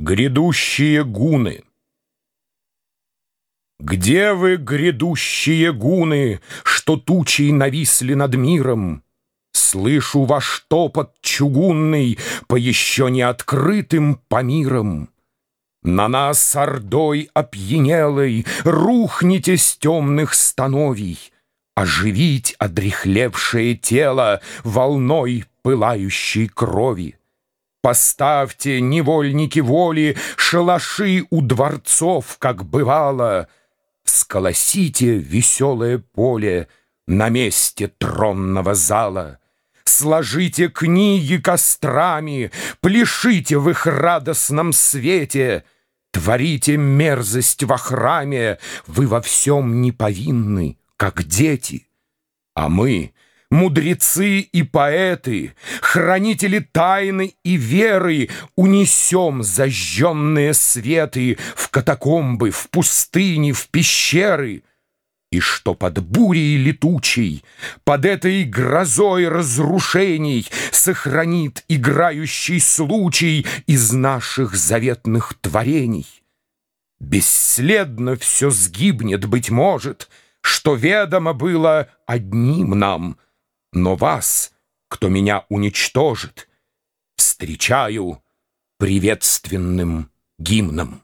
Грядущие гуны Где вы, грядущие гуны, Что тучей нависли над миром? Слышу ваш топот чугунный По еще не открытым помирам. На нас ордой опьянелой Рухните с темных становий, Оживить одрехлевшее тело Волной пылающей крови. Поставьте, невольники воли, Шалаши у дворцов, как бывало. Сколосите веселое поле На месте тронного зала. Сложите книги кострами, Пляшите в их радостном свете, Творите мерзость во храме, Вы во всем не повинны, как дети. А мы — Мудрецы и поэты, хранители тайны и веры, Унесем зажженные светы В катакомбы, в пустыни, в пещеры. И что под бурей летучей, Под этой грозой разрушений Сохранит играющий случай Из наших заветных творений. Бесследно все сгибнет, быть может, Что ведомо было одним нам — но вас, кто меня уничтожит, Встречаю приветственным гимном.